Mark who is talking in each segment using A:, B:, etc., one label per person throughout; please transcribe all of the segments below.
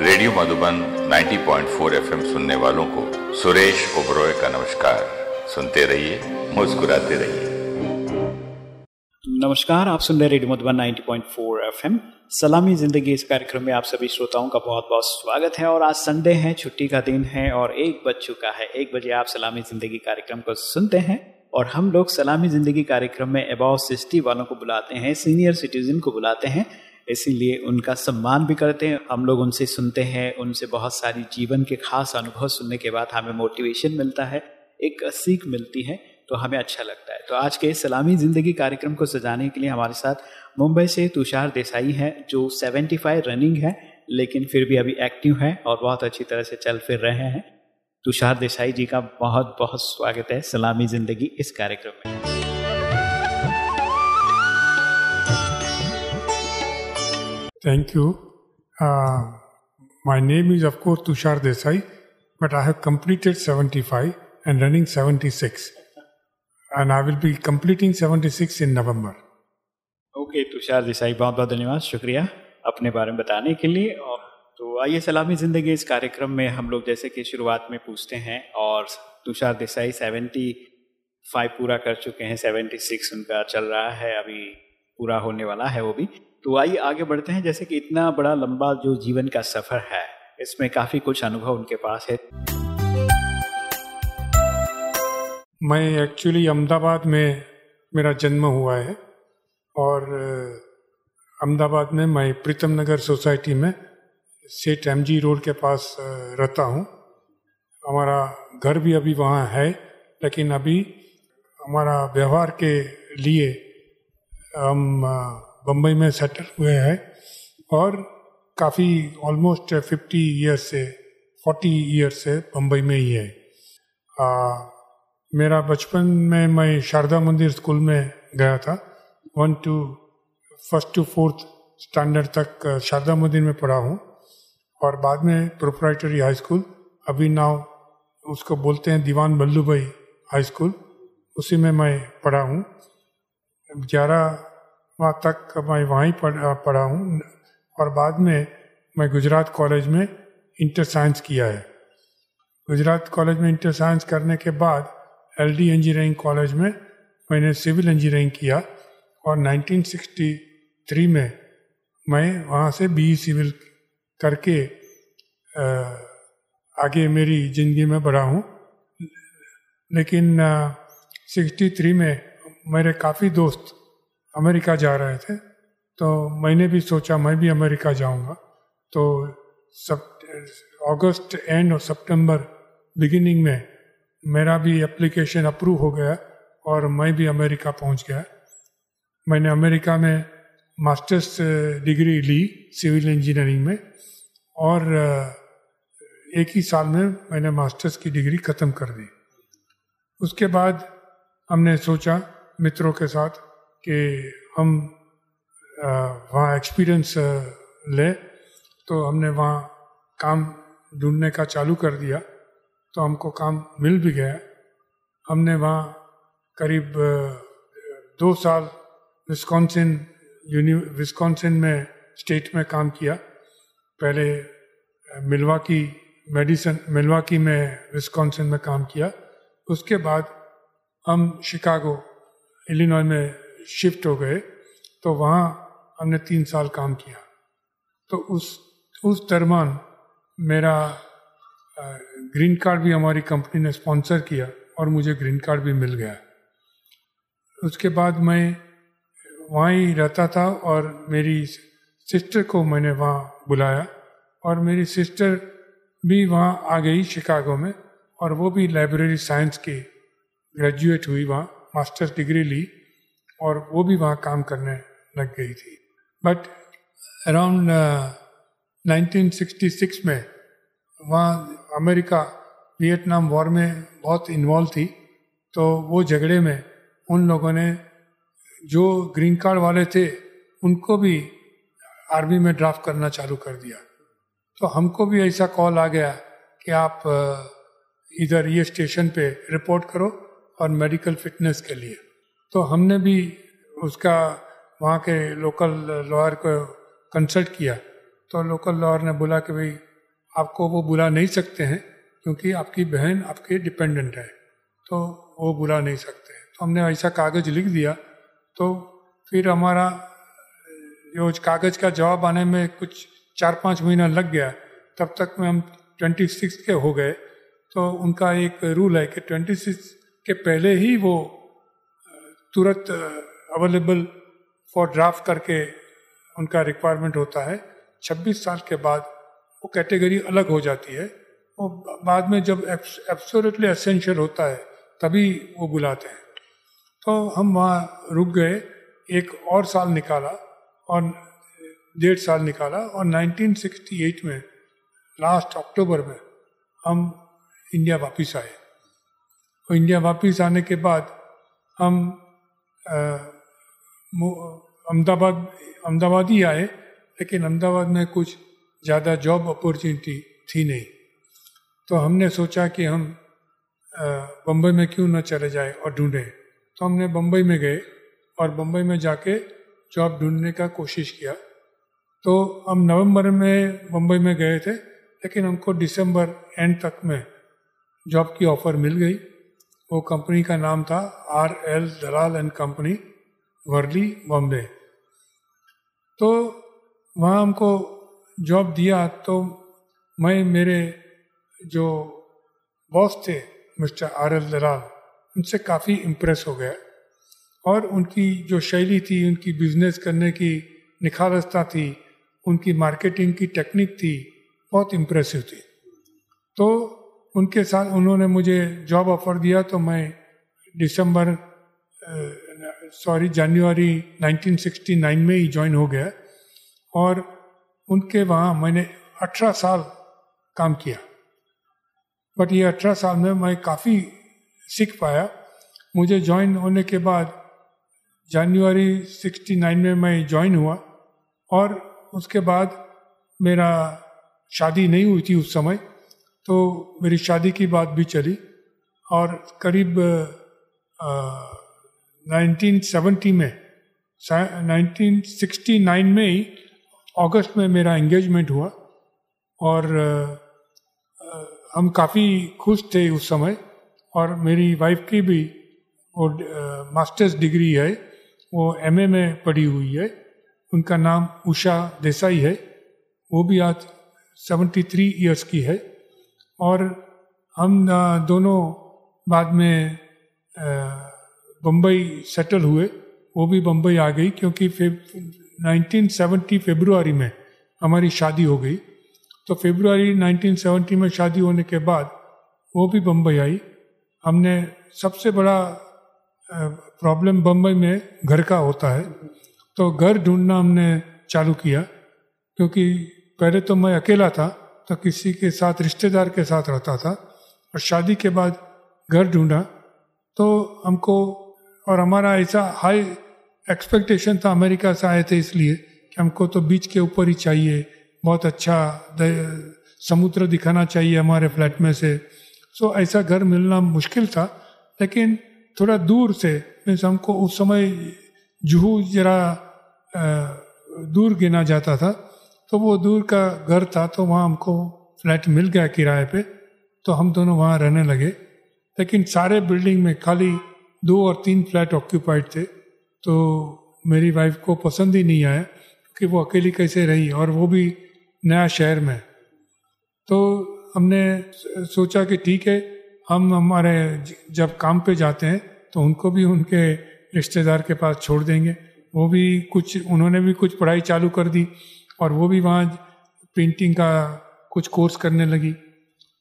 A: Radio Madhuban 90.4 FM सुनने वालों को सुरेश ओबरॉय का नमस्कार। सुनते रहिए, मुस्कुराते रहिए।
B: नमस्कार, आप सुन रहे रेडियो मधुबन 90.4 एफएम। सलामी ज़िंदगी इस कार्यक्रम में आप सभी श्रोताओं का बहुत बहुत स्वागत है और आज संडे है, छुट्टी का दिन है और एक बज चुका है। एक बजे आप सलामी ज़िंदगी कार्यक्रम को सुनते हैं और हम लोग सलामी ज़िंदगी कार्यक्रम में अबाउ सिक्सटी वालों को बुलाते हैं, सीनियर सिटीजन को बुलाते हैं। इसीलिए उनका सम्मान भी करते हैं। हम लोग उनसे सुनते हैं, उनसे बहुत सारी जीवन के खास अनुभव सुनने के बाद हमें मोटिवेशन मिलता है, एक सीख मिलती है तो हमें अच्छा लगता है। तो आज के सलामी ज़िंदगी कार्यक्रम को सजाने के लिए हमारे साथ मुंबई से तुषार देसाई हैं, जो 75 रनिंग है, लेकिन फिर भी अभी एक्टिव हैं और बहुत अच्छी तरह से चल फिर रहे हैं। तुषार देसाई जी का बहुत बहुत स्वागत है सलामी ज़िंदगी इस कार्यक्रम में।
C: Thank you my name is of course Tushar Desai but I have completed 75 and running 76 and I will be completing 76 in November
B: okay Tushar Desai बहुत बहुत धन्यवाद, शुक्रिया अपने बारे में बताने के लिए। और तो आइए, सलामी ज़िंदगी इस कार्यक्रम में हम लोग जैसे कि शुरुआत में पूछते हैं और तुषार देसाई सेवेंटी फाइव पूरा कर चुके हैं सेवेंटी सिक्स उनका चल रहा है, अभी पूरा होने वाला है वो भी। तो आइए आगे बढ़ते हैं। जैसे कि इतना बड़ा, लंबा जो जीवन का सफ़र है, इसमें काफ़ी कुछ अनुभव उनके पास है।
C: मैं एक्चुअली अहमदाबाद में मेरा जन्म हुआ है और अहमदाबाद में मैं प्रीतम नगर सोसाइटी में सेठ एम जी रोड के पास रहता हूँ। हमारा घर भी अभी वहाँ है, लेकिन अभी हमारा व्यवहार के लिए हम बम्बई में सेटल हुए हैं और काफ़ी ऑलमोस्ट फिफ्टी ईयर्स से फोर्टी ईयर्स से बम्बई में ही है। आ, मेरा बचपन में मैं शारदा मंदिर स्कूल में गया था। One two first to fourth standard तक शारदा मंदिर में पढ़ा हूँ। और बाद में प्रोपराइटरी हाई स्कूल अभी नाव उसको बोलते हैं दीवान बल्लू भाई हाई स्कूल उसी में मैं पढ़ा हूँ। ग्यारह तक मैं वहीं पढ़ा पढ़ा हूँ। और बाद में मैं गुजरात कॉलेज में इंटर साइंस किया है। गुजरात कॉलेज में इंटर साइंस करने के बाद एलडी इंजीनियरिंग कॉलेज में मैंने सिविल इंजीनियरिंग किया और 1963 में मैं वहाँ से बी सिविल करके आगे मेरी ज़िंदगी में बढ़ा हूँ। लेकिन सिक्सटी थ्री में मेरे काफ़ी दोस्त अमेरिका जा रहे थे तो मैंने भी सोचा मैं भी अमेरिका जाऊँगा। तो सब, अगस्त एंड और सितंबर बिगिनिंग में मेरा भी एप्लीकेशन अप्रूव हो गया और मैं भी अमेरिका पहुँच गया। मैंने अमेरिका में मास्टर्स डिग्री ली सिविल इंजीनियरिंग में और, एक ही साल में मैंने मास्टर्स की डिग्री ख़त्म कर दी। उसके बाद हमने सोचा मित्रों के साथ कि हम वहाँ एक्सपीरियंस ले तो हमने वहाँ काम ढूँढने का चालू कर दिया तो हमको काम मिल भी गया। हमने वहाँ करीब दो साल विस्कॉन्सिन यूनि, विस्कॉन्सिन में, स्टेट में काम किया। पहले मिलवाकी मेडिसन, मिलवाकी में विस्कॉन्सिन में काम किया। उसके बाद हम शिकागो, इलिनॉय में शिफ्ट हो गए तो वहाँ हमने तीन साल काम किया। तो उस उस दरमियान मेरा ग्रीन कार्ड भी हमारी कंपनी ने स्पॉन्सर किया और मुझे ग्रीन कार्ड भी मिल गया। उसके बाद मैं वहाँ ही रहता था और मेरी सिस्टर को मैंने वहाँ बुलाया और मेरी सिस्टर भी वहाँ आ गई शिकागो में और वो भी लाइब्रेरी साइंस की ग्रेजुएट हुई वहाँ मास्टर्स डिग्री ली। और वो भी वहाँ काम करने लग गई थी। बट अराउंड uh, 1966 में वहाँ अमेरिका वियतनाम वॉर में बहुत इन्वॉल्व थी तो वो झगड़े में उन लोगों ने जो ग्रीन कार्ड वाले थे उनको भी आर्मी में ड्राफ्ट करना चालू कर दिया। तो हमको भी ऐसा कॉल आ गया कि आप इधर ये स्टेशन पे रिपोर्ट करो और मेडिकल फिटनेस के लिए। तो हमने भी उसका वहाँ के लोकल लॉयर को कंसल्ट किया। तो लोकल लॉयर ने बोला कि भाई, आपको वो बुला नहीं सकते हैं क्योंकि आपकी बहन आपके डिपेंडेंट है। तो वो बुला नहीं सकते तो हमने ऐसा कागज़ लिख दिया। तो फिर हमारा, जो कागज़ का जवाब आने में कुछ चार पाँच महीना लग गया, तब तक में हम ट्वेंटी सिक्स के हो गए। तो उनका एक रूल है कि ट्वेंटी सिक्स के पहले ही वो तुरंत अवेलेबल फॉर ड्राफ्ट करके उनका रिक्वायरमेंट होता है। 26 साल के बाद वो कैटेगरी अलग हो जाती है। वो बाद में जब एब्सोल्युटली एसेंशियल होता है, तभी वो बुलाते हैं। तो हम वहाँ रुक गए, एक और साल निकाला और, डेढ़ साल निकाला और 1968 में लास्ट अक्टूबर में हम इंडिया वापस आए। और इंडिया वापस आने के बाद हम अहमदाबाद अहमदाबाद ही आए, लेकिन अहमदाबाद में कुछ ज़्यादा जॉब अपॉर्चुनिटी थी नहीं। तो हमने सोचा कि हम बम्बई में क्यों ना चले जाए और ढूंढें। तो हमने बम्बई में गए और बम्बई में जाके जॉब ढूँढने का कोशिश किया। तो हम नवंबर में बम्बई में गए थे, लेकिन हमको दिसंबर एंड तक में जॉब की ऑफ़र मिल गई। वो कंपनी का नाम था R L Dalal and company, Worli, Bombay. तो वहाँ हमको जॉब दिया तो मैं, मेरे जो बॉस थे मिस्टर आर एल दलाल, उनसे काफ़ी इम्प्रेस हो गया। और उनकी जो शैली थी, उनकी बिज़नेस करने की निखारस्ता थी, उनकी मार्केटिंग की टेक्निक थी, बहुत इम्प्रेसिव थी। तो उनके साथ उन्होंने मुझे जॉब ऑफ़र दिया तो मैं दिसंबर सॉरी जनवरी 1969 में ही ज्वाइन हो गया। और उनके वहाँ मैंने 18 साल काम किया। बट ये 18 साल में मैं काफ़ी सीख पाया। मुझे ज्वाइन होने के बाद जनवरी 69 में मैं ज्वाइन हुआ और उसके बाद मेरा शादी नहीं हुई थी उस समय। तो मेरी शादी की बात भी चली और करीब नाइनटीन सेवेंटी में 1969 में ही अगस्त में मेरा एंगेजमेंट हुआ और हम काफ़ी खुश थे उस समय और मेरी वाइफ की भी वो मास्टर्स डिग्री है, वो एमए में पढ़ी हुई है, उनका नाम उषा देसाई है, वो भी आज 73 इयर्स की है। और हम दोनों बाद में बम्बई सेटल हुए। वो भी बम्बई आ गई क्योंकि फिर 1970 फेब्रुआरी में हमारी शादी हो गई। तो फेब्रुआरी 1970 में शादी होने के बाद वो भी बम्बई आई। हमने सबसे बड़ा प्रॉब्लम बम्बई में घर का होता है। तो घर ढूंढना हमने चालू किया क्योंकि पहले तो मैं अकेला था। तो किसी के साथ, रिश्तेदार के साथ रहता था और शादी के बाद घर ढूंढा। तो हमको और हमारा ऐसा हाई एक्सपेक्टेशन था, अमेरिका से आए थे इसलिए कि हमको तो बीच के ऊपर ही चाहिए। बहुत अच्छा समुद्र दिखाना चाहिए हमारे फ्लैट में से। सो ऐसा घर मिलना मुश्किल था, लेकिन थोड़ा दूर से मीन्स हमको उस समय जूहू जरा दूर गिना जाता था। तो वो दूर का घर था तो वहाँ हमको फ्लैट मिल गया किराए पे। तो हम दोनों वहाँ रहने लगे। लेकिन सारे बिल्डिंग में खाली दो और तीन फ्लैट ऑक्यूपाइड थे। तो मेरी वाइफ को पसंद ही नहीं आया कि वो अकेली कैसे रही और वो भी नया शहर में। तो हमने सोचा कि ठीक है, हम हमारे जब काम पे जाते हैं तो उनको भी उनके रिश्तेदार के पास छोड़ देंगे। वो भी कुछ, उन्होंने भी कुछ पढ़ाई चालू कर दी। और वो भी वहाँ पेंटिंग का कुछ कोर्स करने लगी।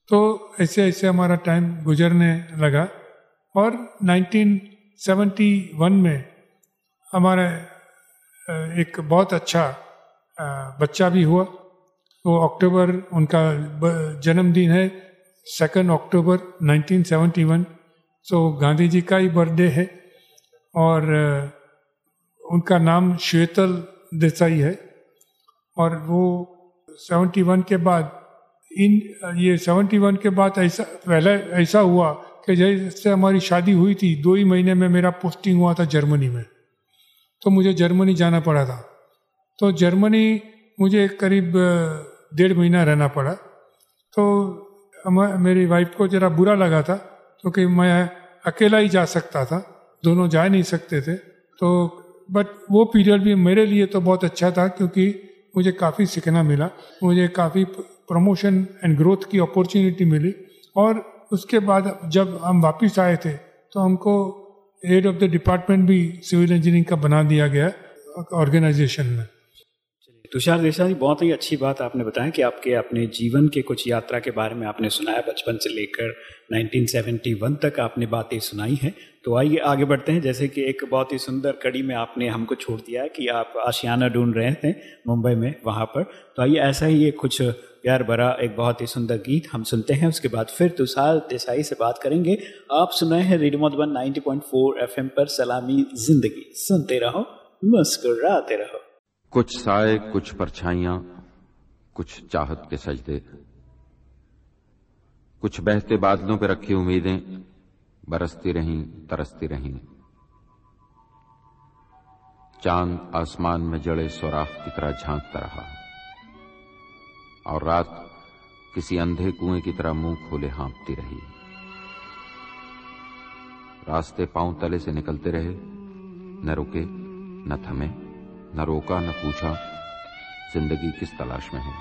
C: तो ऐसे ऐसे हमारा टाइम गुजरने लगा और 1971 में हमारा एक बहुत अच्छा बच्चा भी हुआ। वो अक्टूबर उनका जन्मदिन है सेकंड अक्टूबर 1971 सो गांधी जी का ही बर्थडे है और उनका नाम श्वेतल देसाई है। और वो 71 के बाद, इन, ये 71 के बाद ऐसा, पहले ऐसा हुआ कि जैसे हमारी शादी हुई थी, दो ही महीने में मेरा पोस्टिंग हुआ था जर्मनी में। तो मुझे जर्मनी जाना पड़ा था। तो जर्मनी मुझे करीब, डेढ़ महीना रहना पड़ा। तो मेरी वाइफ को जरा बुरा लगा था, क्योंकि तो मैं अकेला ही जा सकता था, दोनों जा नहीं सकते थे। तो बट वो पीरियड भी मेरे लिए तो बहुत अच्छा था, क्योंकि मुझे काफ़ी सीखना मिला, मुझे काफ़ी प्रमोशन एंड ग्रोथ की अपॉर्चुनिटी मिली और उसके बाद जब हम वापस आए थे तो हमको हेड ऑफ़ द डिपार्टमेंट भी सिविल इंजीनियरिंग का बना दिया गया ऑर्गेनाइजेशन में।
B: तुषार देसाई, बहुत ही अच्छी बात आपने बताया कि आपके अपने जीवन के कुछ यात्रा के बारे में आपने सुनाया। बचपन से लेकर 1971 तक आपने बातें सुनाई हैं। तो आइए आगे बढ़ते हैं। जैसे कि एक बहुत ही सुंदर कड़ी में आपने हमको छोड़ दिया है कि आप आशियाना ढूंढ रहे थे मुंबई में वहाँ पर। तो आइए ऐसा ही एक कुछ प्यार भरा एक बहुत ही सुंदर गीत हम सुनते हैं। उसके बाद फिर तुषार देसाई से बात करेंगे। आप सुन रहे हैं रेडियो मधुबन 90.4 एफएम पर सलामी ज़िंदगी। सुनते रहो, मुस्कुराते रहो।
D: कुछ साए, कुछ परछाइयाँ, कुछ चाहत के सजदे। कुछ बहते बादलों पर रखी उम्मीदें, बरसती रहीं, तरसती रहीं। चाँद आसमान में जड़े सुराख की तरह झांकता रहा। और रात किसी अंधे कुएँ की तरह मुँह खोले हाँपती रही। रास्ते पाँव तले से निकलते रहे, न रुके, न थमे। न रोका, न पूछा, ज़िंदगी किस तलाश में है?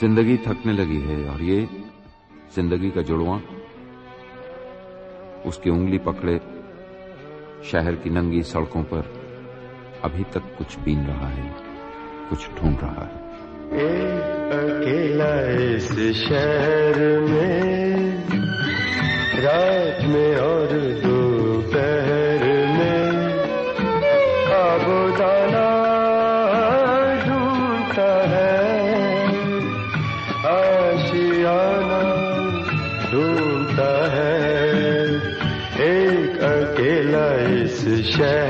D: ज़िंदगी थकने लगी है, और ये ज़िंदगी का जुड़वा, उसकी उंगली पकड़े, शहर की नंगी सड़कों पर अभी तक कुछ बीन रहा है, कुछ ढूंढ रहा है।
E: अकेला इस शहर में, रात में और दोपहर Yeah.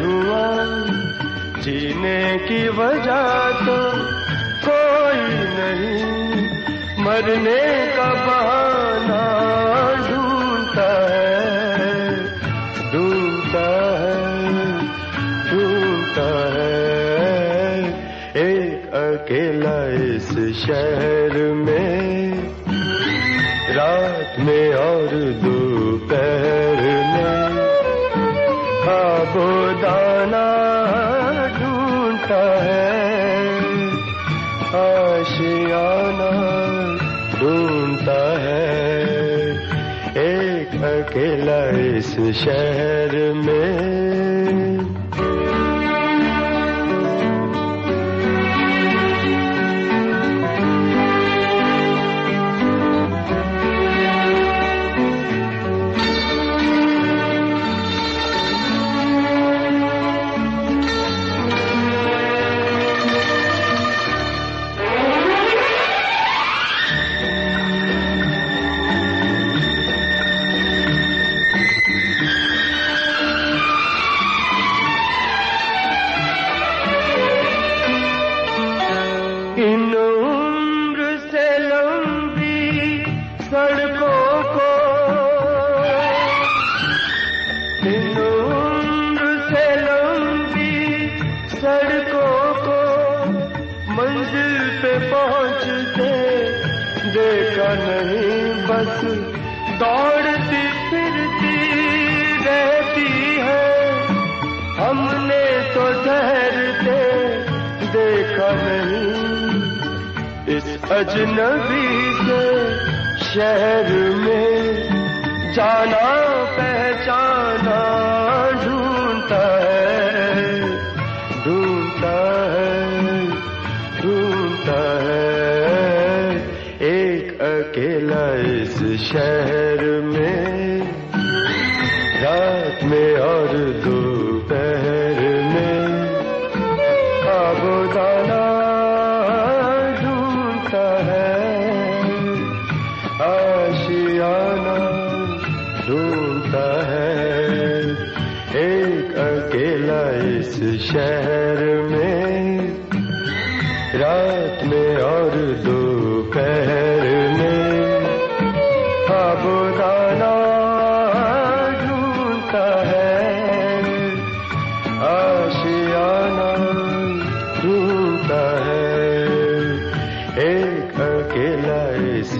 E: जीने की वजह तो कोई नहीं। मरने का बहाना ढूंढता है ढूंढता है ढूंढता है। एक अकेला इस शहर में, रात में और दोपहर शहर में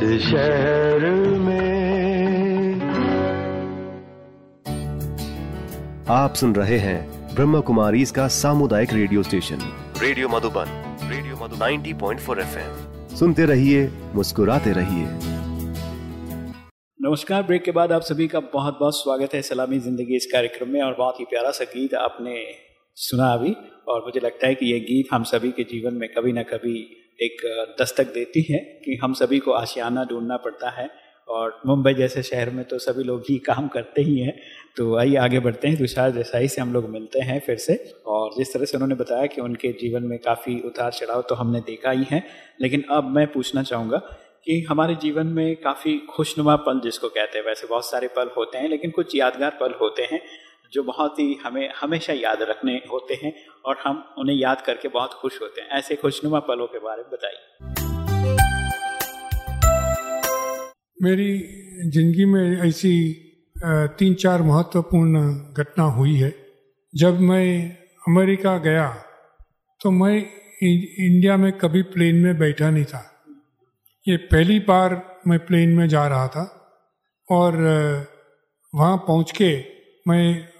E: शहर में।
F: आप सुन रहे हैं ब्रह्म कुमारी इसका सामुदायिक radio station. Radio Madhuban radio Madhuban. 90.4 FM. सुनते रहिए मुस्कुराते रहिए।
B: नमस्कार ब्रेक के बाद आप सभी का बहुत बहुत स्वागत है सलामी ज़िंदगी इस कार्यक्रम में और बहुत ही प्यारा सा गीत आपने सुना अभी। और मुझे लगता है कि ये गीत हम सभी के जीवन में कभी ना कभी एक दस्तक देती है कि हम सभी को आशियाना ढूंढना पड़ता है और मुंबई जैसे शहर में तो सभी लोग ही काम करते ही हैं। तो आइए आगे बढ़ते हैं। तुषार देसाई से हम लोग मिलते हैं फिर से। और जिस तरह से उन्होंने बताया कि उनके जीवन में काफ़ी उतार चढ़ाव तो हमने देखा ही है, लेकिन अब मैं पूछना चाहूँगा कि हमारे जीवन में काफ़ी खुशनुमा पल जिसको कहते हैं, वैसे बहुत सारे पल होते हैं, लेकिन कुछ यादगार पल होते हैं। जो बहुत ही हमें, हमेशा याद रखने होते हैं और हम उन्हें याद करके बहुत खुश होते हैं। ऐसे खुशनुमा पलों के बारे में बताइए।
C: मेरी ज़िंदगी में ऐसी तीन चार महत्वपूर्ण घटना हुई है। जब मैं अमेरिका गया तो मैं इंडिया में कभी प्लेन में बैठा नहीं था। ये पहली बार मैं प्लेन में जा रहा था और वहाँ पहुँच के मैं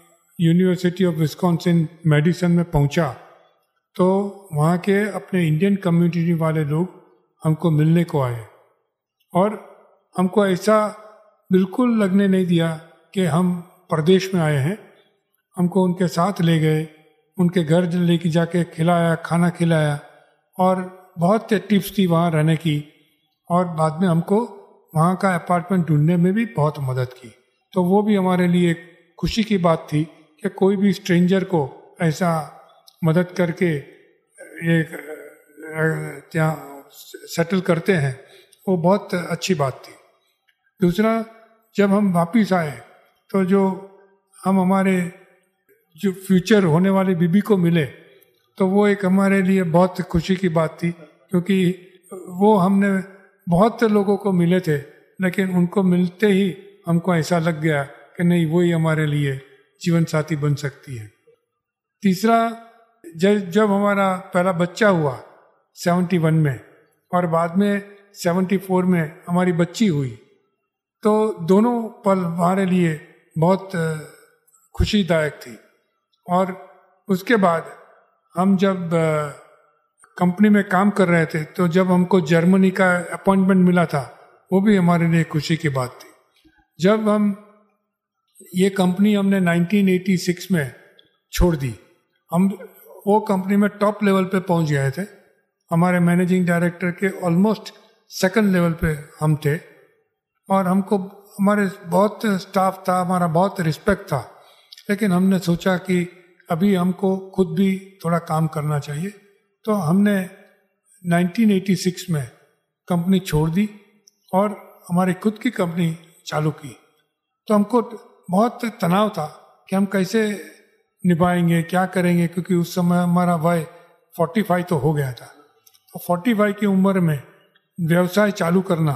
C: यूनिवर्सिटी ऑफ़ विस्कॉन्सिन मेडिसन में पहुँचा तो वहाँ के अपने इंडियन कम्युनिटी वाले लोग हमको मिलने को आए। और हमको ऐसा बिल्कुल लगने नहीं दिया कि हम प्रदेश में आए हैं। हमको उनके साथ ले गए, उनके घर लेके जाके खिलाया, खाना खिलाया, और बहुत टिप्स थी वहाँ रहने की। और बाद में हमको वहाँ का अपार्टमेंट ढूँढने में भी बहुत मदद की। तो वो भी हमारे लिए खुशी की बात थी कि कोई भी स्ट्रेंजर को ऐसा मदद करके ये सेटल करते हैं, वो बहुत अच्छी बात थी। दूसरा, जब हम वापिस आए तो जो हम हमारे, जो फ्यूचर होने वाले बीबी को मिले तो वो एक हमारे लिए बहुत खुशी की बात थी, क्योंकि वो हमने बहुत लोगों को मिले थे, लेकिन उनको मिलते ही हमको ऐसा लग गया कि नहीं वही हमारे लिए जीवन साथी बन सकती है। तीसरा, जब जब हमारा पहला बच्चा हुआ सेवेंटी वन में, और बाद में सेवेंटी फोर में हमारी बच्ची हुई तो दोनों पल हमारे लिए बहुत खुशीदायक थी। और उसके बाद हम जब कंपनी में काम कर रहे थे तो जब हमको जर्मनी का अपॉइंटमेंट मिला था, वो भी हमारे लिए खुशी की बात थी। जब हम ये कंपनी हमने 1986 में छोड़ दी। हम वो कंपनी में टॉप लेवल पे पहुँच गए थे। हमारे मैनेजिंग डायरेक्टर के ऑलमोस्ट सेकंड लेवल पे हम थे। और हमको हमारे बहुत स्टाफ था, हमारा बहुत रिस्पेक्ट था। लेकिन हमने सोचा कि अभी हमको खुद भी थोड़ा काम करना चाहिए। तो हमने 1986 में कंपनी छोड़ दी और हमारी खुद की कंपनी चालू की। तो हमको बहुत तनाव था कि हम कैसे निभाएँगे, क्या करेंगे, क्योंकि उस समय हमारा वय 45 तो हो गया था। तो 45 की उम्र में व्यवसाय चालू करना,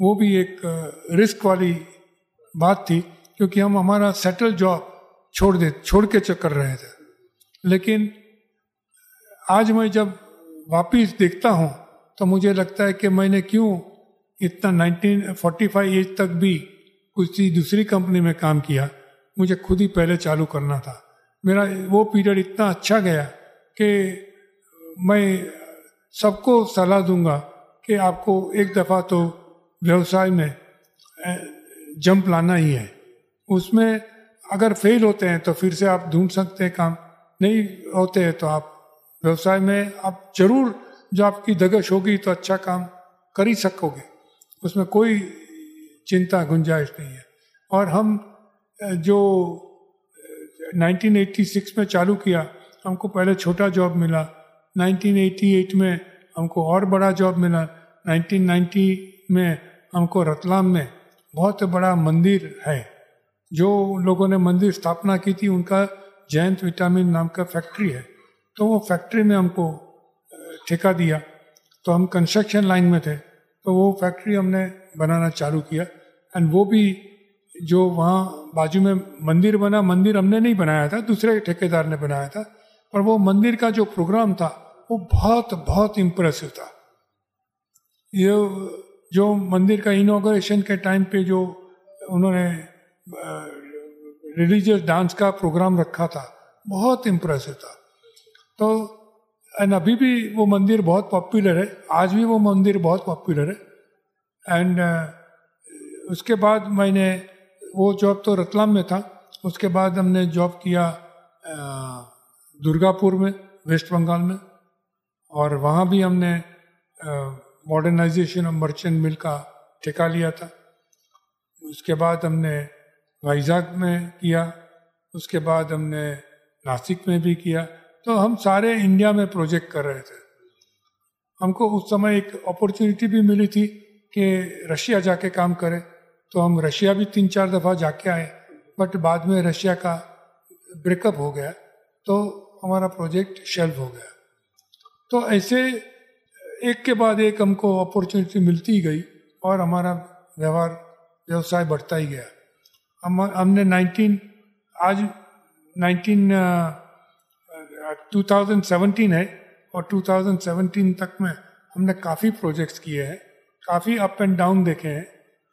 C: वो भी एक रिस्क वाली बात थी, क्योंकि हम हमारा सेटल जॉब छोड़ दे, छोड़ के कर रहे थे। लेकिन आज मैं जब वापिस देखता हूँ तो मुझे लगता है कि मैंने क्यों इतना 1945 एज तक भी किसी दूसरी कंपनी में काम किया। मुझे खुद ही पहले चालू करना था। मेरा वो पीरियड इतना अच्छा गया कि मैं सबको सलाह दूँगा कि आपको एक दफ़ा तो व्यवसाय में जंप लाना ही है। उसमें अगर फेल होते हैं तो फिर से आप ढूंढ सकते हैं काम। नहीं होते हैं तो आप व्यवसाय में आप ज़रूर जो आपकी दगश होगी तो अच्छा काम कर ही सकोगे। उसमें कोई चिंता, गुंजाइश नहीं है। और हम जो 1986 में चालू किया, हमको पहले छोटा जॉब मिला। 1988 में हमको और बड़ा जॉब मिला। 1990 में हमको रतलाम में बहुत बड़ा मंदिर है। जो लोगों ने मंदिर स्थापना की थी, उनका जयंत विटामिन नाम का फैक्ट्री है। तो वो फैक्ट्री में हमको ठेका दिया। तो हम कंस्ट्रक्शन लाइन में थे। तो वो फैक्ट्री हमने बनाना चालू किया। एंड वो भी जो वहाँ बाजू में मंदिर बना, मंदिर हमने नहीं बनाया था, दूसरे ठेकेदार ने बनाया था। पर वो मंदिर का जो प्रोग्राम था, वो बहुत बहुत इम्प्रेसिव था। ये जो मंदिर का इनोग्रेशन के टाइम पे जो उन्होंने रिलीजियस डांस का प्रोग्राम रखा था, बहुत इम्प्रेसिव था। तो एंड अभी भी वो मंदिर बहुत पॉपुलर है। आज भी वो मंदिर बहुत पॉपुलर है। एंड uh, उसके बाद मैंने वो जॉब तो रतलाम में था। उसके बाद हमने जॉब किया दुर्गापुर में वेस्ट बंगाल में। और वहाँ भी हमने मॉडर्नाइजेशन ऑफ़ मर्चेंट मिल का ठेका लिया था। उसके बाद हमने वाइजाग में किया। उसके बाद हमने नासिक में भी किया। तो हम सारे इंडिया में प्रोजेक्ट कर रहे थे। हमको उस समय एक अपॉर्चुनिटी भी मिली थी कि रशिया जाके काम करें। तो हम रशिया भी तीन चार दफ़ा जाके आए बट बाद में रशिया का ब्रेकअप हो गया तो हमारा प्रोजेक्ट शेल्व हो गया। तो ऐसे एक के बाद एक हमको अपॉर्चुनिटी मिलती ही गई और हमारा व्यवहार, व्यवसाय बढ़ता ही गया। हम, हमने 19 आज 19 2017 है और 2017 तक में हमने काफ़ी प्रोजेक्ट्स किए हैं, काफ़ी अप एंड डाउन देखे हैं।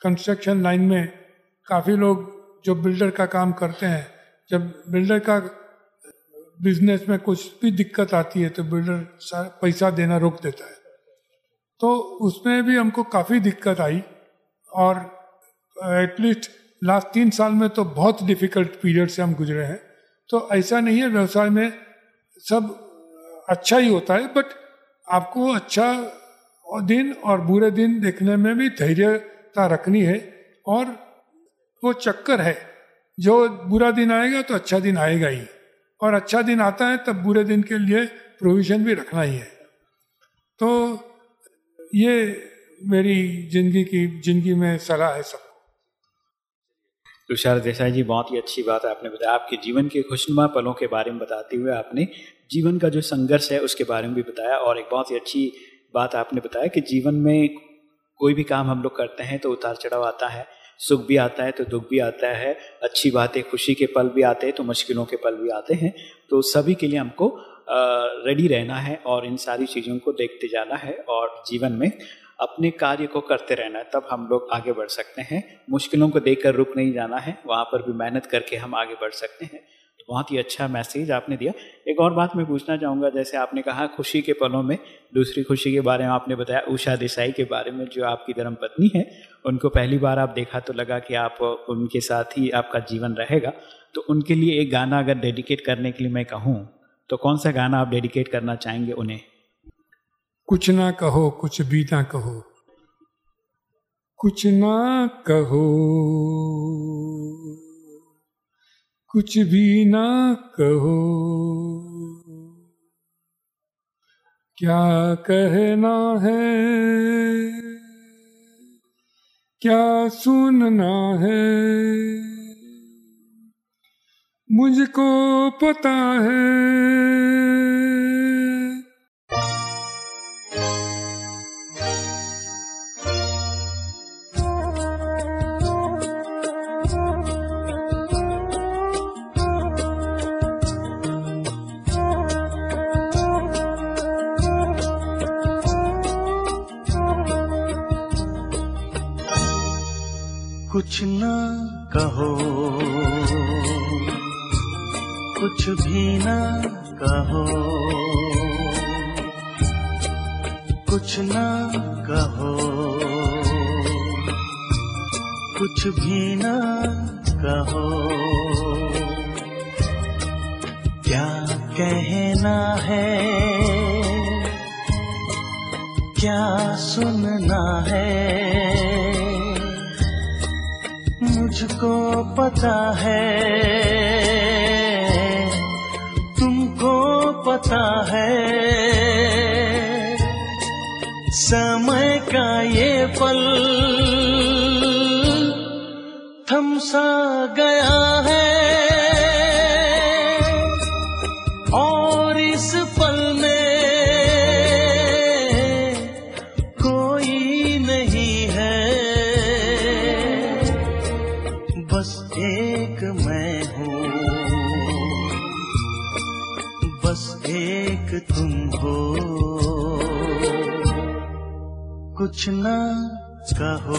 C: कंस्ट्रक्शन लाइन में काफ़ी लोग जो बिल्डर का काम करते हैं, जब बिल्डर का बिज़नेस में कुछ भी दिक्कत आती है तो बिल्डर पैसा देना रोक देता है। तो उसमें भी हमको काफ़ी दिक्कत आई और एटलीस्ट लास्ट तीन साल में तो बहुत डिफ़िकल्ट पीरियड से हम गुजरे हैं। तो ऐसा नहीं है व्यवसाय में सब अच्छा ही होता है बट आपको अच्छा दिन और बुरे दिन देखने में भी धैर्यता रखनी है और वो चक्कर है। जो बुरा दिन आएगा तो अच्छा दिन आएगा ही। और अच्छा दिन आता है तब बुरे दिन के लिए प्रोविज़न भी रखना ही है। तो ये मेरी ज़िंदगी की, ज़िंदगी में सलाह है सब।
B: तुषार देसाई जी, बहुत ही अच्छी बात है। आपने बताया आपके जीवन के खुशनुमा पलों के बारे में बताते हुए आपने जीवन का जो संघर्ष है उसके बारे में भी बताया और एक बहुत ही अच्छी बात आपने बताया कि जीवन में कोई भी काम हम लोग करते हैं तो उतार चढ़ाव आता है, सुख भी आता है तो दुख भी आता है, अच्छी बातें, खुशी के पल भी आते हैं तो मुश्किलों के पल भी आते हैं। तो सभी के लिए हमको रेडी रहना है और इन सारी चीज़ों को देखते जाना है और जीवन में अपने कार्य को करते रहना है, तब हम लोग आगे बढ़ सकते हैं। मुश्किलों को देखकर रुक नहीं जाना है, वहाँ पर भी मेहनत करके हम आगे बढ़ सकते हैं। तो बहुत ही अच्छा मैसेज आपने दिया। एक और बात मैं पूछना चाहूँगा, जैसे आपने कहा खुशी के पलों में, दूसरी खुशी के बारे में आपने बताया, उषा देसाई के बारे में, जो आपकी धर्म पत्नी है, उनको पहली बार आप देखा तो लगा कि आप, उनके साथ ही आपका जीवन रहेगा। तो उनके लिए एक गाना अगर डेडिकेट करने के लिए मैं कहूँ तो कौन सा गाना आप डेडिकेट करना चाहेंगे उन्हें?
C: कुछ ना कहो, कुछ भी ना कहो। कुछ ना कहो। कुछ भी ना कहो। क्या कहना है? क्या सुनना है? मुझको पता है।
G: कुछ न कहो। कुछ भी न कहो। कुछ न कहो। कुछ भी न कहो। क्या कहना है? क्या सुनना है? मुझको पता है। तुमको पता है। समय का ये पल थमसा गया है। कुछ न कहो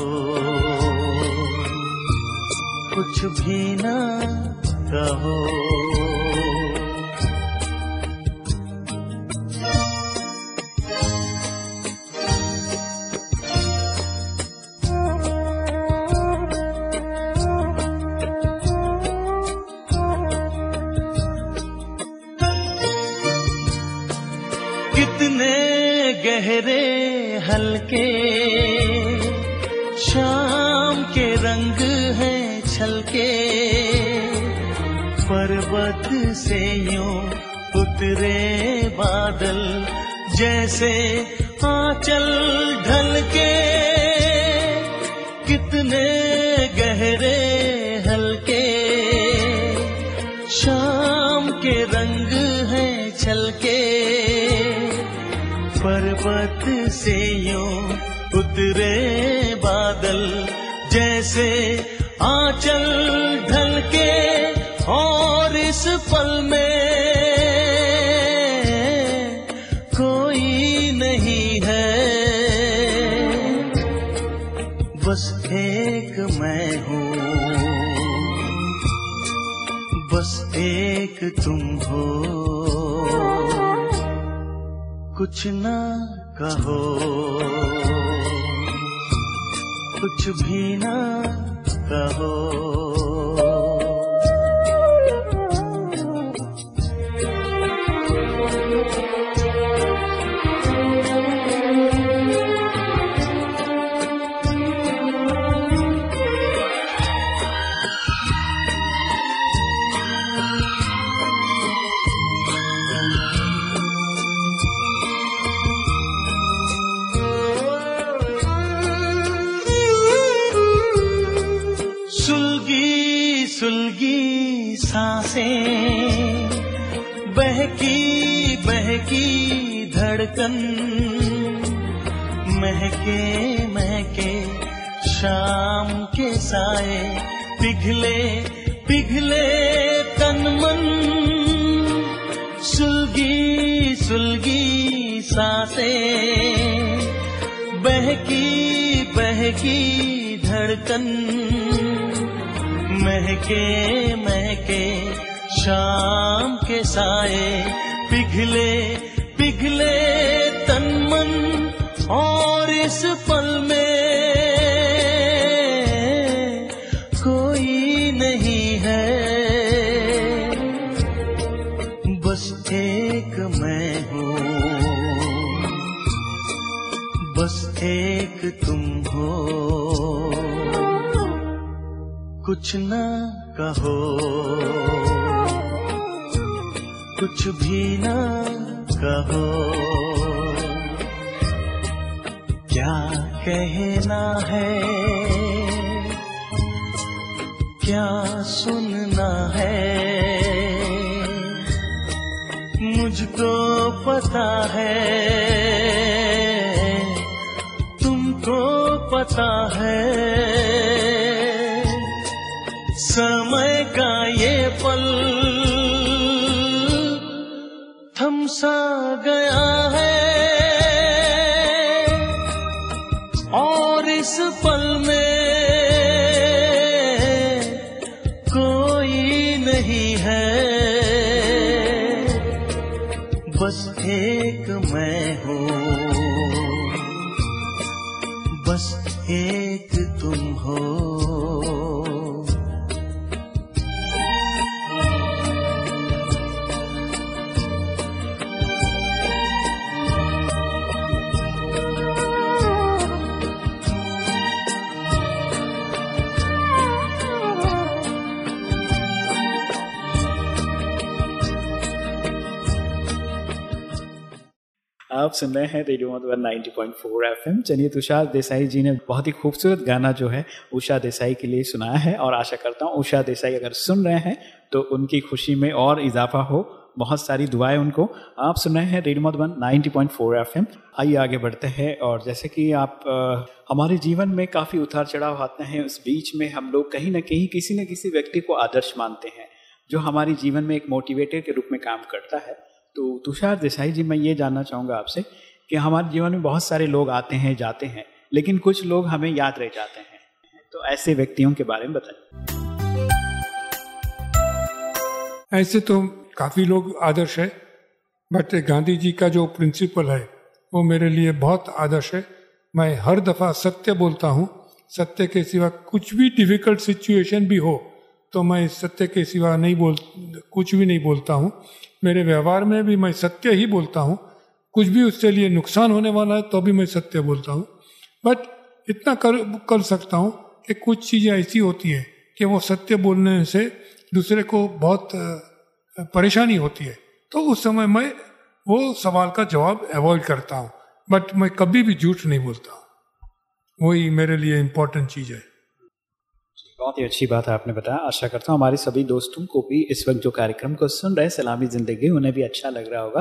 G: बस एक मैं हूँ, बस एक तुम हो। कुछ न कहो, कुछ भी न कहो। बहकी धड़कन। महके महके, शाम के साए पिघले पिघले तन मन। सुलगी सुलगी साँसें, बहकी बहकी धड़कन। महके महके, शाम के साए पिघले पिघले तन मन और इस पल में कोई नहीं है। बस एक मैं हूँ। बस एक तुम हो। कुछ न कहो। कुछ भी न कहो। क्या कहना है? क्या सुनना है? मुझको पता है। तुमको पता है। समय का ये पल थमसा गया है।
B: सुन रहे हैं रेडियो मधुबन 90.4 एफएम। चलिए तुषार देसाई जी ने बहुत ही खूबसूरत गाना जो है उषा देसाई के लिए सुनाया है और आशा करता हूँ उषा देसाई अगर सुन रहे हैं तो उनकी खुशी में और इजाफा हो। बहुत सारी दुआएँ उनको। आप सुन रहे हैं रेडियो मधुबन 90.4 एफएम। आइए आगे बढ़ते हैं और जैसे कि आप हमारे जीवन में काफ़ी उतार चढ़ाव आते हैं। उस बीच में हम लोग कहीं ना कहीं किसी न किसी व्यक्ति को आदर्श मानते हैं, जो हमारे जीवन में एक मोटिवेटर के रूप में काम करता है। तो तुषार देसाई जी, मैं ये जानना चाहूँगा आपसे कि हमारे जीवन में बहुत सारे लोग आते हैं, जाते हैं, लेकिन कुछ लोग हमें याद रह जाते हैं। तो ऐसे व्यक्तियों के बारे में बताइए।
C: ऐसे तो काफ़ी लोग आदर्श है, बट गांधी जी का जो प्रिंसिपल है, वो मेरे लिए बहुत आदर्श है। मैं हर दफ़ा सत्य बोलता हूँ, सत्य के सिवा कुछ भी डिफ़िकल्ट सिचुएशन भी हो तो मैं सत्य के सिवा नहीं बोल, कुछ भी नहीं बोलता हूँ। मेरे व्यवहार में भी मैं सत्य ही बोलता हूँ। कुछ भी उसके लिए नुकसान होने वाला है तो भी मैं सत्य बोलता हूँ। बट इतना कर कर सकता हूँ कि कुछ चीज़ें ऐसी होती है कि वो सत्य बोलने से दूसरे को बहुत परेशानी होती है। तो उस समय मैं वो सवाल का जवाब अवॉइड करता हूँ। बट मैं कभी भी झूठ नहीं बोलता वही मेरे लिए इम्पोर्टेंट चीज़ है।
B: बहुत ही अच्छी बात है आपने बताया। आशा करता हूँ हमारे सभी दोस्तों को भी इस वक्त जो कार्यक्रम को सुन रहे सलामी ज़िंदगी, उन्हें भी अच्छा लग रहा होगा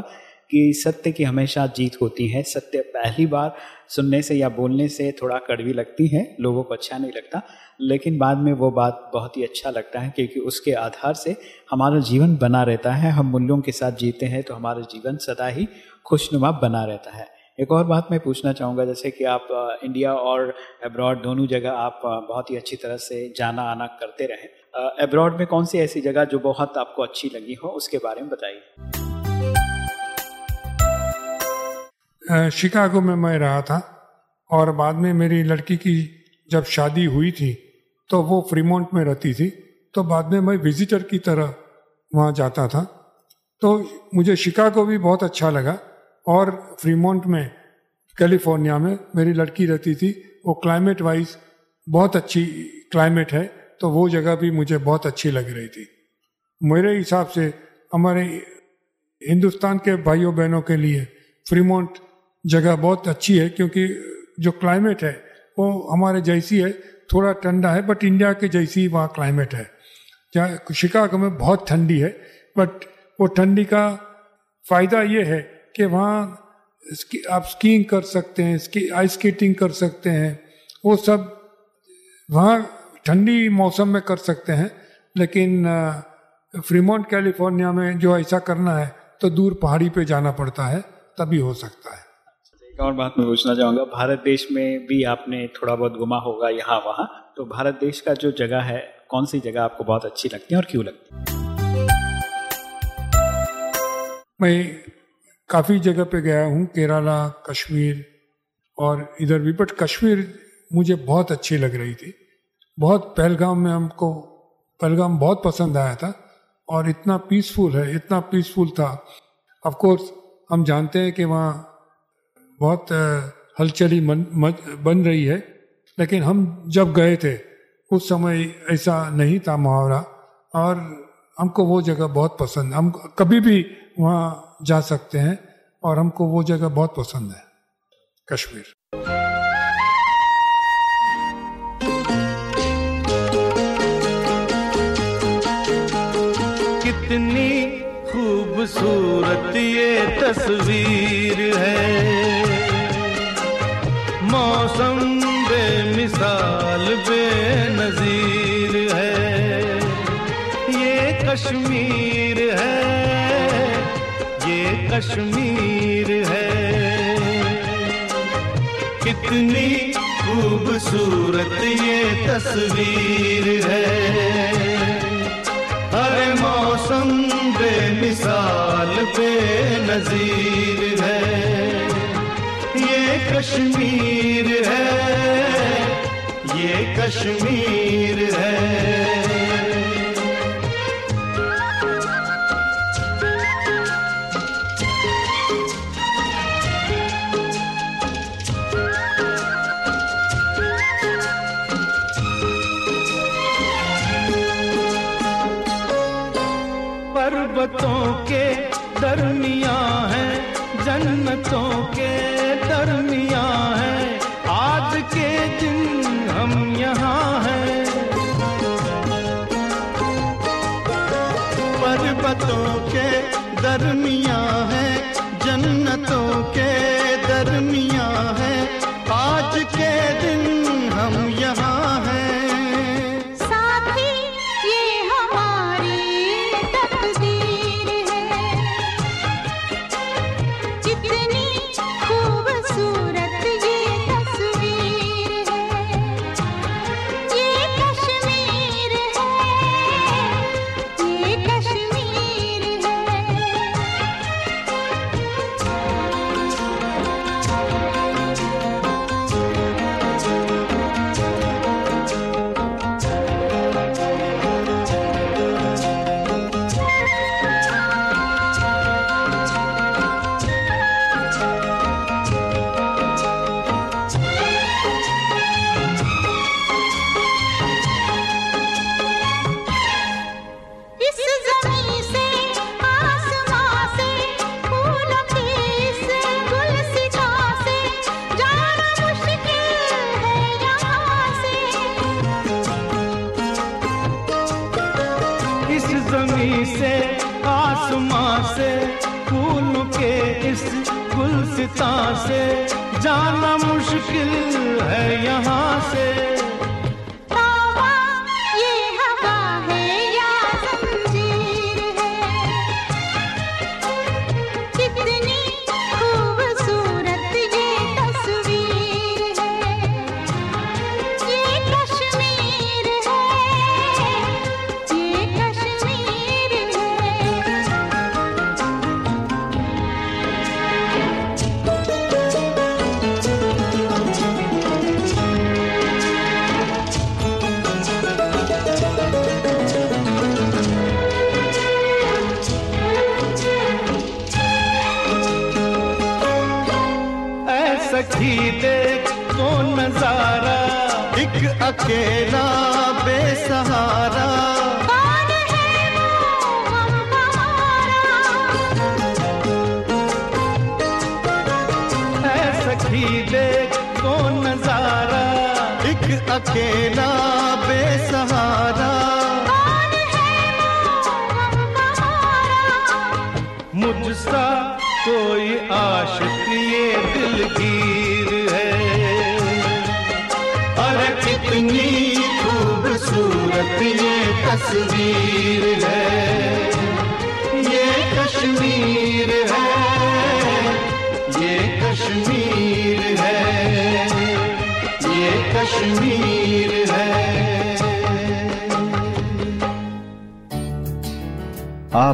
B: कि सत्य की हमेशा जीत होती है। सत्य पहली बार सुनने से या बोलने से थोड़ा कड़वी लगती है, लोगों को अच्छा नहीं लगता, लेकिन बाद में वो बात बहुत ही अच्छा लगता है क्योंकि उसके आधार से हमारा जीवन बना रहता है। हम मूल्यों के साथ जीते हैं तो हमारा जीवन सदा ही खुशनुमा बना रहता है। एक और बात मैं पूछना चाहूँगा, जैसे कि आप इंडिया और अब्रॉड दोनों जगह आप बहुत ही अच्छी तरह से जाना आना करते रहे। अब्रॉड में कौन सी ऐसी जगह जो बहुत आपको अच्छी लगी हो, उसके बारे में बताइए।
C: शिकागो में मैं रहा था और बाद में मेरी लड़की की जब शादी हुई थी तो वो फ्रीमोंट में रहती थी तो बाद में मैं विजिटर की तरह वहाँ जाता था। तो मुझे शिकागो भी बहुत अच्छा लगा। और फ्रीमोंट में कैलिफ़ोर्निया में मेरी लड़की रहती थी, वो क्लाइमेट वाइज बहुत अच्छी क्लाइमेट है तो वो जगह भी मुझे बहुत अच्छी लग रही थी। मेरे हिसाब से हमारे हिंदुस्तान के भाइयों बहनों के लिए फ्रीमोंट जगह बहुत अच्छी है, क्योंकि जो क्लाइमेट है, वो हमारे जैसी है, थोड़ा ठंडा है बट इंडिया के जैसी वहाँ क्लाइमेट है। जहाँ शिकागो में बहुत ठंडी है बट वो ठंडी का फ़ायदा ये है कि वहाँ आप स्कीइंग कर सकते हैं स्की आइस स्केटिंग कर सकते हैं। वो सब वहाँ ठंडी मौसम में कर सकते हैं लेकिन फ्रीमोंट कैलिफ़ोर्निया में जो ऐसा करना है तो दूर पहाड़ी पे जाना पड़ता है तभी हो सकता है।
B: एक और बात मैं पूछना चाहूँगा भारत देश में भी आपने थोड़ा बहुत घुमा होगा यहाँ वहाँ तो भारत देश का जो जगह है कौन सी जगह आपको बहुत अच्छी लगती है और क्यों लगती है?
C: मैं काफ़ी जगह पे गया हूँ, केरला, कश्मीर और इधर भी बट कश्मीर मुझे बहुत अच्छी लग रही थी। बहुत पहलगाम में हमको, पहलगाम बहुत पसंद आया था और इतना पीसफुल है, इतना पीसफुल था। ऑफ़ कोर्स हम जानते हैं कि वहाँ बहुत हलचली बन रही है, लेकिन हम जब गए थे, उस समय ऐसा नहीं था मुहावरा और हमको वो जगह बहुत पसंद। हम कभी भी वहाँ जा सकते हैं। और हमको वो जगह बहुत पसंद है, कश्मीर।
G: कितनी खूबसूरत ये तस्वीर है। मौसम बेमिसाल, बेनजीर है। ये कश्मीर है, ये कश्मीर कितनी खूबसूरत ये तस्वीर है। हर मौसम बेमिसाल, बेनजीर
H: है। ये कश्मीर है, ये कश्मीर है। के दरमिया है जन्नतों के दरमिया।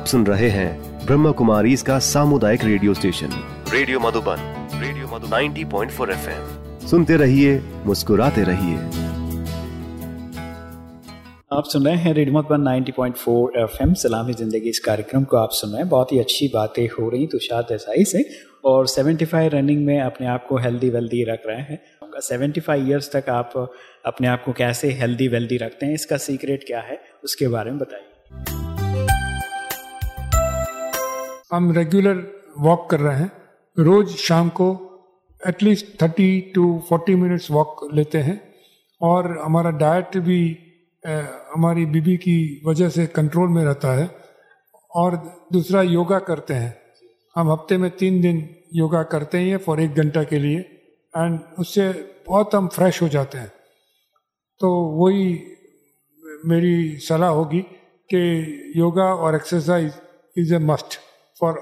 F: सुन रहे हैं ब्रह्म कुमारी इसका सामुदायिक radio station. Radio Madhuban radio मधु 90.4 एफएम। सुनते रहिए मुस्कुराते रहिए।
B: आप सुन रहे हैं रेडियो मधुबन 90.4 एफएम सलामी ज़िंदगी। इस कार्यक्रम को आप सुन रहे हैं। बहुत ही अच्छी बातें हो रही तुषार देसाई से और 75 रनिंग में अपने आप को हेल्दी वेल्दी रख रहे हैं। 75 इयर्स तक आप अपने आप को कैसे हेल्दी वेल्दी रखते हैं इसका सीक्रेट क्या है उसके बारे में बताइए।
C: हम रेगुलर वॉक कर रहे हैं। रोज शाम को at least thirty to forty minutes walk लेते हैं। और हमारा डाइट भी हमारी बीबी की वजह से कंट्रोल में रहता है। और दूसरा योगा करते हैं। हम हफ़्ते में तीन दिन योगा करते हैं फॉर एक घंटा के लिए। एंड उससे बहुत हम फ्रेश हो जाते हैं। तो वही मेरी सलाह होगी कि योगा और exercise is a must for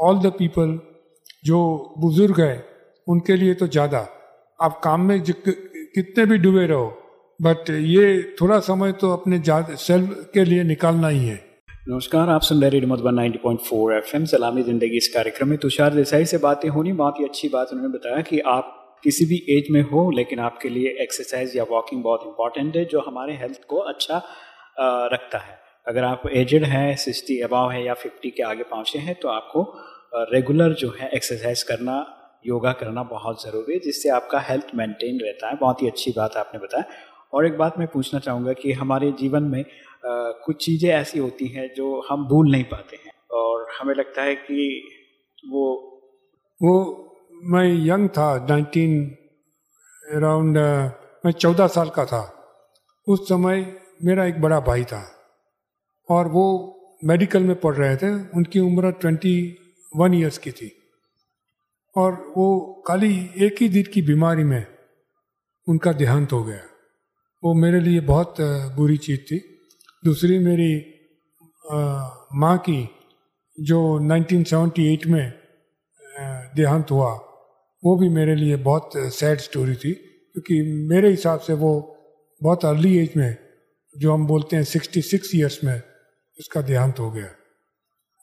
C: all the people जो बुज़ुर्ग हैं, उनके लिए तो ज़्यादा। आप काम में कितने भी डूबे रहो बट ये थोड़ा समय तो अपने सेल्फ के लिए निकालना ही है।
B: नमस्कार, आप सुन रहे रेडियो मधुबन 90.4 एफएम। सलामी ज़िंदगी इस कार्यक्रम में। तुषार देसाई से बातें होनी बहुत ही अच्छी बात, उन्होंने बताया कि आप किसी भी एज में हो, लेकिन आपके लिए एक्सरसाइज या वॉकिंग बहुत इंपॉर्टेंट है, जो हमारे हेल्थ को अच्छा रखता है। अगर आप एजड हैं सिक्सटी अबाव है या फिफ्टी के आगे पहुँचे हैं तो आपको रेगुलर जो है एक्सरसाइज करना योगा करना बहुत ज़रूरी है जिससे आपका हेल्थ मेंटेन रहता है। बहुत ही अच्छी बात आपने बताया। और एक बात मैं पूछना चाहूँगा कि हमारे जीवन में अ, कुछ चीज़ें ऐसी होती हैं जो हम भूल नहीं पाते हैं। और हमें लगता है कि वो
C: वो मैं यंग था 19 अराउंड मैं चौदह साल का था। उस समय मेरा एक बड़ा भाई था। और वो मेडिकल में पढ़ रहे थे। उनकी उम्र 21 इयर्स की थी। और वो खाली एक ही दिन की बीमारी में उनका देहांत हो गया। वो मेरे लिए बहुत बुरी चीज़ थी। दूसरी मेरी माँ की जो 1978 में देहांत हुआ, वो भी मेरे लिए बहुत सैड स्टोरी थी। क्योंकि मेरे हिसाब से वो बहुत अर्ली एज में, जो हम बोलते हैं 66 इयर्स में उसका देहांत हो गया।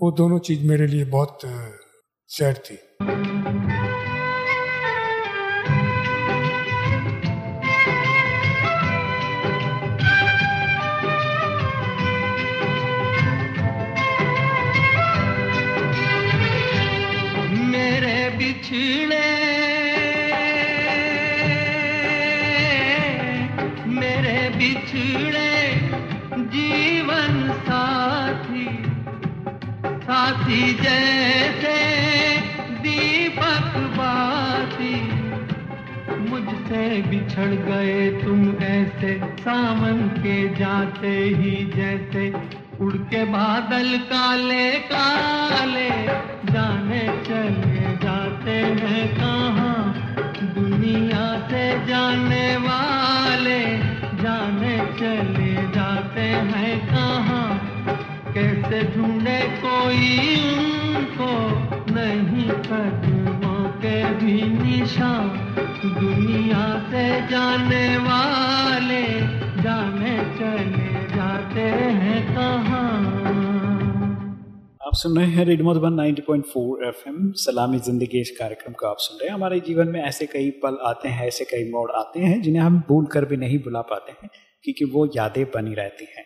C: वो दोनों चीज़ मेरे लिए बहुत सैड थी।
G: बिछड़ गए तुम ऐसे, सावन के जाते ही जैसे। उड़ के बादल काले काले, जाने चले जाते हैं कहाँ। दुनिया से जाने वाले, जाने चले जाते हैं कहाँ। कैसे ढूंढे कोई उनको, नहीं कदमों के भी निशान। दुनिया से जाने वाले, जाने चले जाते हैं कहाँ?
B: आप सुन रहे हैं रेडियो मधुबन 90.4 एफएम, सलामी ज़िंदगी इस कार्यक्रम को आप सुन रहे हैं। हमारे जीवन में ऐसे कई पल आते हैं, ऐसे कई मोड़ आते हैं, जिन्हें हम भूल कर भी नहीं भुला पाते हैं, क्योंकि वो यादें बनी रहती हैं।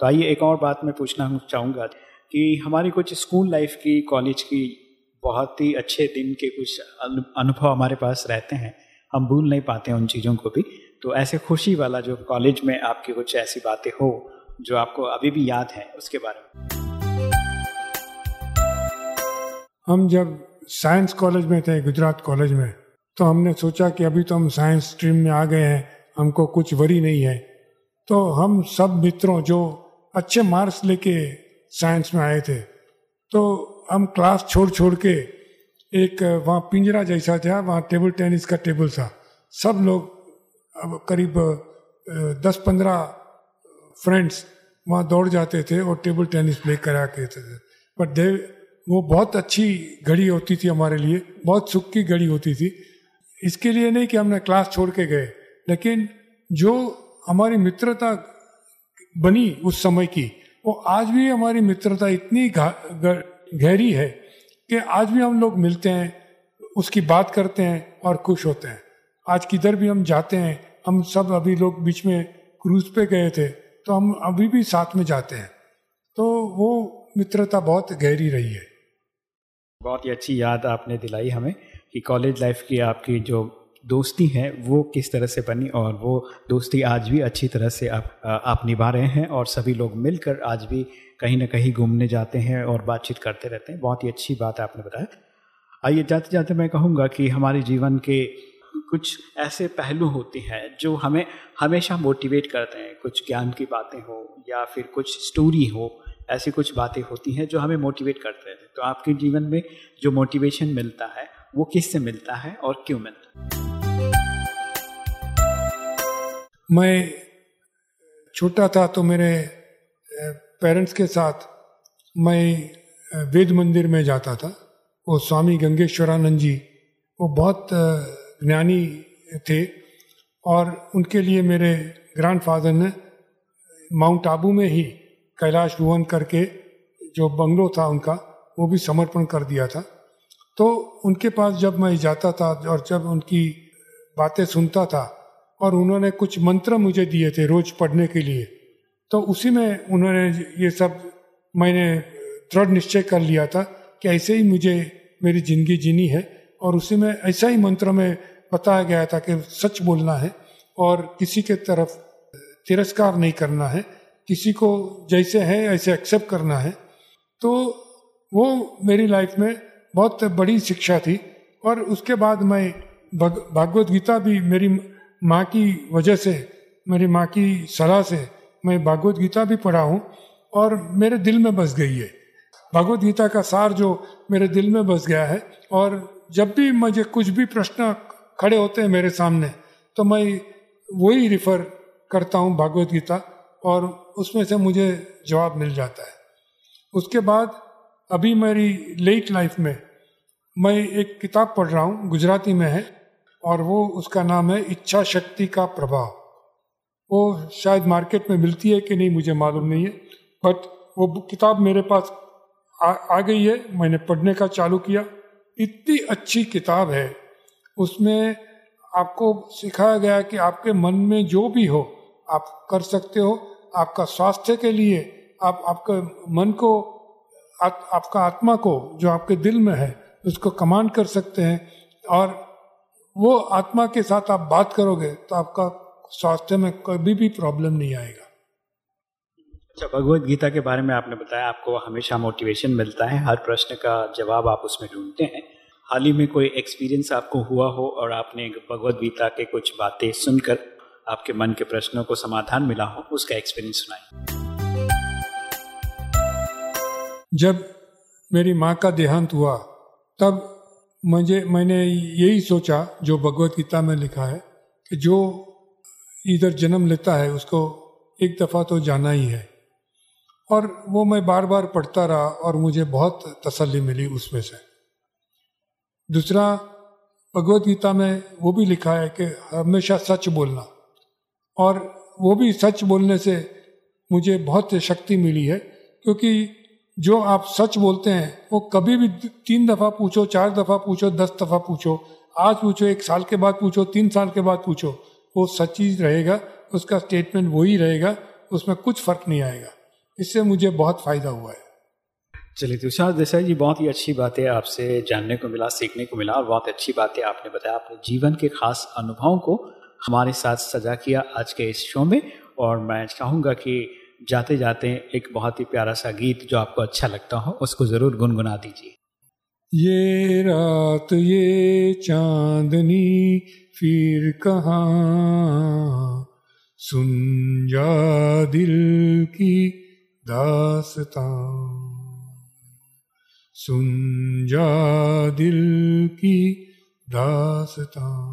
B: तो आइए एक और बात मैं पूछना चाहूँगा कि हमारी कुछ स्कूल लाइफ की, कॉलेज की बहुत ही अच्छे दिन के कुछ अनुभव हमारे पास रहते हैं। हम भूल नहीं पाते उन चीज़ों को भी। तो ऐसे खुशी वाला जो कॉलेज में आपकी कुछ ऐसी बातें हो, जो आपको अभी भी याद है, उसके बारे में।
C: हम जब साइंस कॉलेज में थे, गुजरात कॉलेज में तो हमने सोचा कि अभी तो हम साइंस स्ट्रीम में आ गए हैं, हमको कुछ वरी नहीं है। तो हम सब मित्रों जो अच्छे मार्क्स लेके साइंस में आए थे तो हम क्लास छोड़ छोड़ के एक, वहाँ पिंजरा जैसा था, वहाँ टेबल टेनिस का टेबल था। सब लोग, अब करीब दस पंद्रह फ्रेंड्स वहाँ दौड़ जाते थे और टेबल टेनिस प्ले करा के थे। बट दे वो बहुत अच्छी घड़ी होती थी हमारे लिए, बहुत सुख की घड़ी होती थी। इसके लिए नहीं कि हमने क्लास छोड़ के गए, लेकिन जो हमारी मित्रता बनी उस समय की, वो आज भी हमारी मित्रता इतनी गहरी है कि आज भी हम लोग मिलते हैं, उसकी बात करते हैं और खुश होते हैं। आज किधर भी हम जाते हैं, हम सब अभी लोग बीच में क्रूज पे गए थे तो हम अभी भी साथ में जाते हैं। तो वो मित्रता बहुत गहरी रही है।
B: बहुत ही अच्छी याद आपने दिलाई हमें कि कॉलेज लाइफ की आपकी जो दोस्ती है, वो किस तरह से बनी और वो दोस्ती आज भी अच्छी तरह से आप आप निभा रहे हैं और सभी लोग मिलकर आज भी कहीं ना कहीं घूमने जाते हैं और बातचीत करते रहते हैं। बहुत ही अच्छी बात है आपने बताया। आइए, जाते जाते मैं कहूँगा कि हमारे जीवन के कुछ ऐसे पहलू होते हैं जो हमें हमेशा मोटिवेट करते हैं। कुछ ज्ञान की बातें हो या फिर कुछ स्टोरी हो, ऐसी कुछ बातें होती हैं जो हमें मोटिवेट करते रहते हैं। तो आपके जीवन में जो मोटिवेशन मिलता है, वो किससे मिलता है और क्यों मिलता है?
C: मैं छोटा था तो मेरे पेरेंट्स के साथ मैं वेद मंदिर में जाता था। वो स्वामी गंगेश्वरानंद जी, वो बहुत ज्ञानी थे और उनके लिए मेरे ग्रैंडफादर ने माउंट आबू में ही कैलाश भुवन करके जो बंगलो था उनका, वो भी समर्पण कर दिया था। तो उनके पास जब मैं जाता था और जब उनकी बातें सुनता था और उन्होंने कुछ मंत्र मुझे दिए थे रोज पढ़ने के लिए तो उसी में उन्होंने ये सब मैंने दृढ़ निश्चय कर लिया था कि ऐसे ही मुझे मेरी ज़िंदगी जीनी है और उसी में ऐसा ही मंत्र में बताया गया था कि सच बोलना है और किसी के तरफ़ तिरस्कार नहीं करना है किसी को जैसे है ऐसे एक्सेप्ट करना है। तो वो मेरी लाइफ में बहुत बड़ी शिक्षा थी और उसके बाद मैं भग, भागवत गीता भी मेरी माँ की वजह से मेरी माँ की सलाह से मैं भागवत गीता भी पढ़ा हूँ और मेरे दिल में बस गई है। भागवत गीता का सार जो मेरे दिल में बस गया है और जब भी मुझे कुछ भी प्रश्न खड़े होते हैं मेरे सामने तो मैं वही रिफर करता हूँ भागवत गीता और उसमें से मुझे जवाब मिल जाता है। उसके बाद अभी मेरी लेट लाइफ में मैं एक किताब पढ़ रहा हूँ, गुजराती में है और वो उसका नाम है इच्छा शक्ति का प्रभाव। वो शायद मार्केट में मिलती है कि नहीं मुझे मालूम नहीं है। बट वो किताब मेरे पास आ, आ गई है। मैंने पढ़ने का चालू किया। इतनी अच्छी किताब है। उसमें आपको सिखाया गया कि आपके मन में जो भी हो आप कर सकते हो। आपका स्वास्थ्य के लिए आप आपके मन को आ, आपका आत्मा को जो आपके दिल में है उसको कमांड कर सकते हैं। और वो आत्मा के साथ आप बात करोगे तो आपका स्वास्थ्य में कभी भी प्रॉब्लम नहीं आएगा।
B: अच्छा भगवत गीता के बारे में आपने बताया आपको हमेशा मोटिवेशन मिलता है। हर प्रश्न का जवाब आप उसमें ढूंढते हैं। हाल ही में कोई एक्सपीरियंस आपको हुआ हो और आपने भगवत गीता के कुछ बातें सुनकर आपके मन के प्रश्नों को समाधान मिला हो उसका एक्सपीरियंस सुनाए
C: जब मेरी माँ का देहांत हुआ तब मुझे मैंने यही सोचा जो भगवत गीता में लिखा है कि जो इधर जन्म लेता है, उसको एक दफ़ा तो जाना ही है। और वो मैं बार बार पढ़ता रहा और मुझे बहुत तसल्ली मिली उसमें से। दूसरा, भगवत गीता में वो भी लिखा है कि हमेशा सच बोलना। और वो भी सच बोलने से मुझे बहुत शक्ति मिली है, क्योंकि जो आप सच बोलते हैं, वो कभी भी तीन दफ़ा पूछो, चार दफ़ा पूछो, दस दफ़ा पूछो, आज पूछो, एक साल के बाद पूछो, तीन साल के बाद पूछो वो सच ही रहेगा उसका स्टेटमेंट वही रहेगा उसमें कुछ फ़र्क नहीं आएगा। इससे मुझे बहुत फ़ायदा हुआ है।
B: चलिए तुषार देसाई जी बहुत ही अच्छी बातें आपसे जानने को मिला सीखने को मिला और बहुत अच्छी बातें आपने बताया। अपने जीवन के खास अनुभवों को हमारे साथ सजा किया आज के इस शो में और मैं चाहूँगा कि जाते जाते एक बहुत ही प्यारा सा गीत जो आपको अच्छा लगता हो उसको ज़रूर गुनगुना दीजिए।
C: ये रात ये चांदनी फिर कहाँ? सुन जा दिल की दासता। सुन जा दिल की दासता।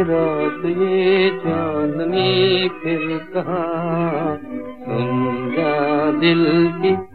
I: रात ये चांदनी फिर कहाँ? सुन जा दिल की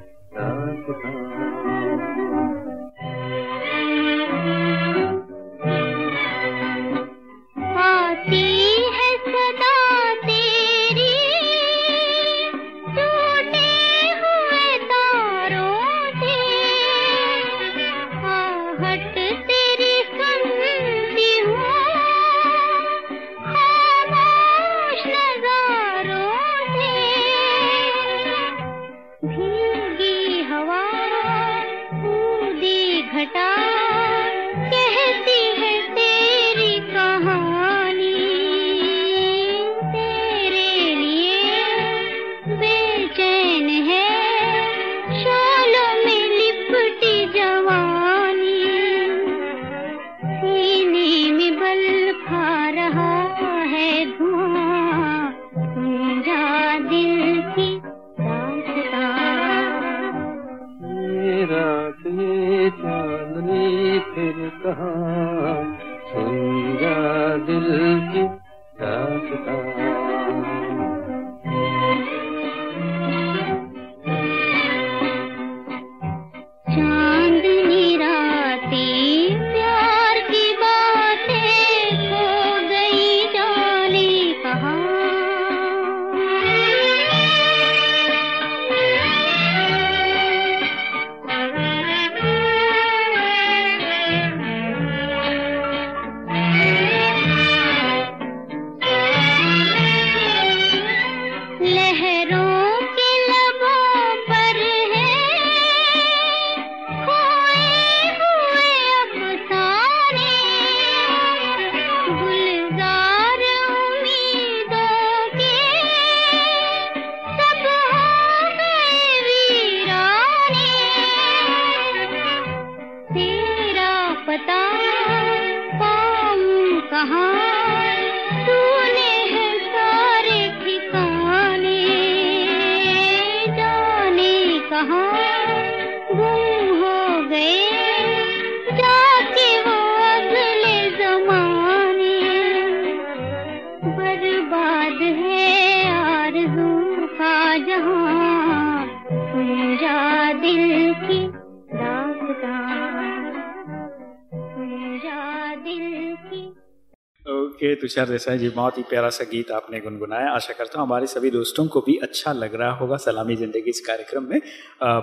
B: तुषार देसाई, जी बहुत ही प्यारा सा गीत आपने गुनगुनाया। आशा करता हूँ हमारे सभी दोस्तों को भी अच्छा लग रहा होगा सलामी ज़िंदगी इस कार्यक्रम में।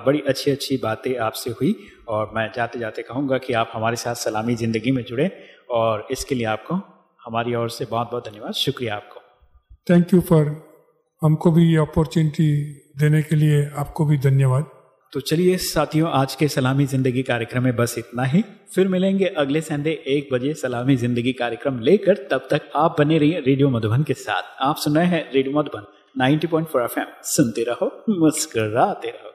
B: बड़ी अच्छी अच्छी बातें आपसे हुई और मैं जाते जाते कहूँगा कि आप हमारे साथ सलामी ज़िंदगी में जुड़े और इसके लिए आपको, हमारी ओर से बहुत बहुत धन्यवाद। शुक्रिया आपको।
C: थैंक यू फॉर हमको भी ये अपॉर्चुनिटी देने के लिए आपको भी धन्यवाद।
B: तो चलिए साथियों, आज के सलामी ज़िंदगी कार्यक्रम में बस इतना ही। फिर मिलेंगे अगले संडे एक बजे सलामी ज़िंदगी कार्यक्रम लेकर। तब तक आप बने रहिए रेडियो मधुबन के साथ। आप सुन रहे हैं रेडियो मधुबन 90.4 एफएम। सुनते रहो, मुस्कराते रहो।